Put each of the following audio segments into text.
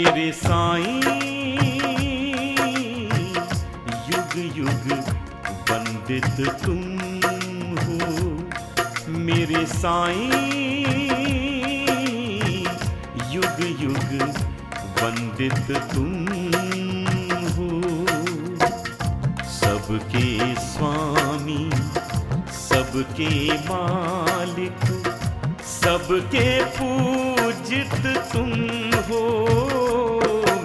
मेरे साईं, युग युग वंदित तुम हो। मेरे साईं, युग युग वंदित तुम हो। सबके स्वामी, सबके मालिक सबके पूजित तुम हो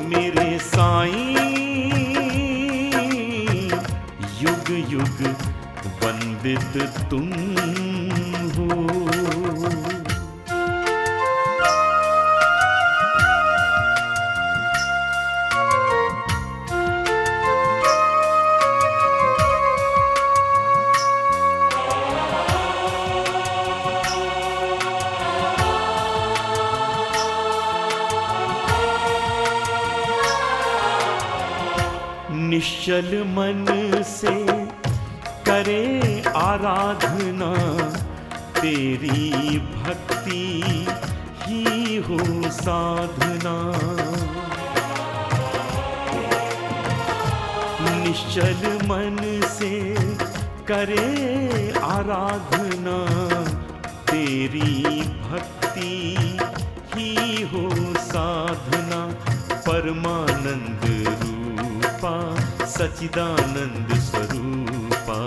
मेरे साईं। युग युग वंदित तुम निश्चल मन से करे आराधना, तेरी भक्ति ही हो साधना। निश्चल मन से करे आराधना, तेरी भक्ति ही हो साधना। परमानंद सचिदानंद स्वरूपा,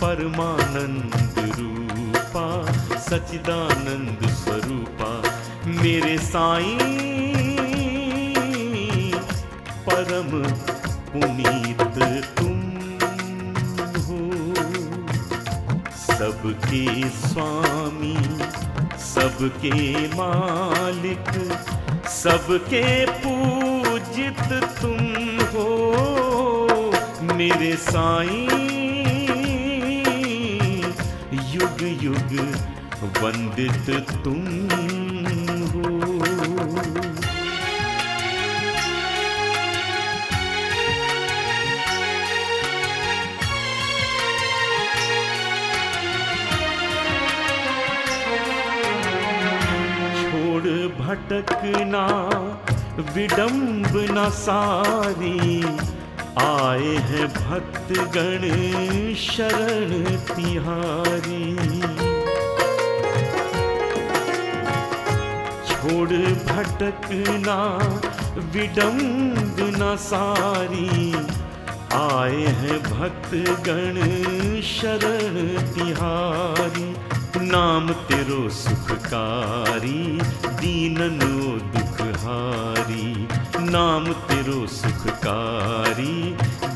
परमानंद रूपा सचिदानंद स्वरूपा, मेरे साईं परम पुनीत तुम हो। सबके स्वामी, सबके मालिक, सबके पूजित तुम मेरे साईं युग युग वंदित तुम हो। छोड़ भटकना विडंबना सारी आए हैं भक्त गण शरण तिहारी। छोड़ भटकना विडंबना सारी। आए हैं भक्त गण शरण तिहारी। नाम तेरो सुखकारी, दीननो दुखहारी। नाम तेरो सुखकारी,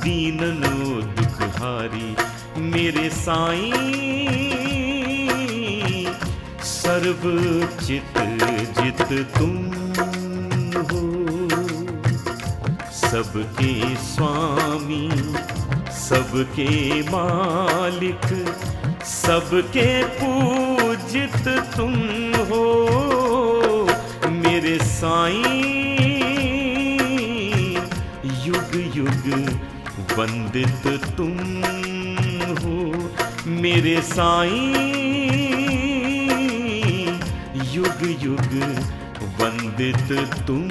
दीननो दुखहारी मेरे साईं। सर्व चित जित तुम हो, सबके स्वामी, सबके मालिक, सबके पूजित तुम हो, मेरे साईं। वंदित तुम हो मेरे साईं। युग युग वंदित तुम